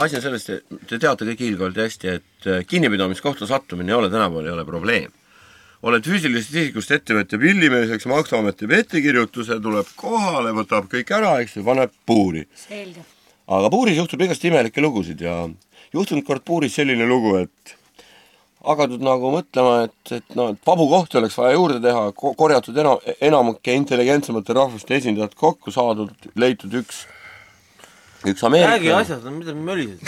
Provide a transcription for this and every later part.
asi on selles, te teate kõik hiilgavalt hästi, et äh, kinnipidamiskohta sattumine ei ole tänapäeval ei ole probleem. oled füüsilisest isikust ettevõtja pillimeeseks, Maksuamet teeb ettekirjutuse, tuleb kohale, võtab kõik ära, eks ju, paneb puuri. aga puuris juhtub igast imelikke lugusid ja juhtunud kord puuris selline lugu, et hakatud nagu mõtlema, et, et noh, et vabu kohti oleks vaja juurde teha, korjatud enam, enamike intelligentsemate rahvuste esindajad kokku saadud, leitud üks, üks Ameerika räägi asjast, mida mölised.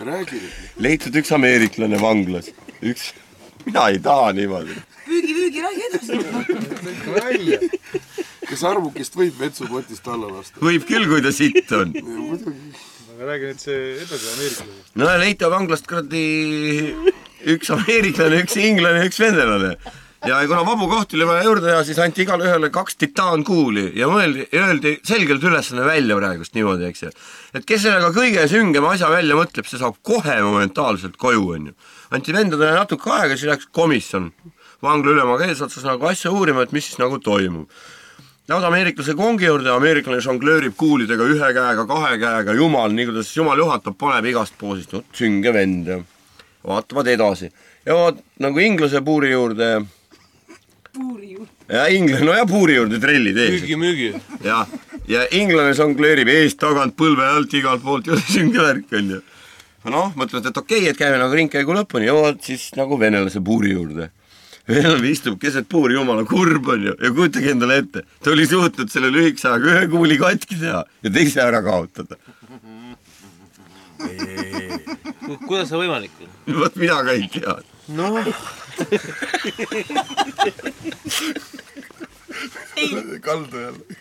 räägi nüüd. leitud üks ameeriklane vanglas, üks, mina ei taha niimoodi. püügi, püügi, räägi edasi. välja. kas arvukist võib vetsupotist alla lasta? võib küll, kui ta sitt on. muidugi. aga räägi nüüd see edasi ameeriklasest. no leita vanglast kuradi üks ameeriklane, üks inglane, üks venelane. ja kuna vabu kohti oli vaja juurde teha, siis anti igale ühele kaks titaankuuli ja mõeldi, öeldi selgelt ülesanne välja praegust niimoodi, eks ju. et kes sellega kõige süngema asja välja mõtleb, see saab kohe momentaalselt koju, onju. anti vendadele natuke aega, siis läks komisjon vangla ülemaga eesotsas nagu asja uurima, et mis siis nagu toimub Lähed ameeriklase kongi juurde, ameeriklane žonglöörib kuulidega ühe käega, kahe käega, jumal, nii kuidas jumal juhatab, paneb igast poosist, vot sünge vend ja vaatavad edasi. jõuavad nagu inglase puuri juurde puuri juurde. ja inglane, no ja puuri juurde trellid ees. müügi-müügi. jah, ja inglane žongleerib eest-tagant, põlve alt, igalt poolt, sünge värk on ju. noh, mõtlevad, et okei okay,, et käime nagu ringkäigu lõpuni, jõuavad siis nagu venelase puuri juurde venelane istub keset puuri, jumala kurb on ju, ja kujutage endale ette, ta oli suutnud selle lühikese ajaga ühe kuuli katki teha ja teise ära kaotada. Kuidas see võimalik on? vot mina ka ei tea. noh, kaldu jälle.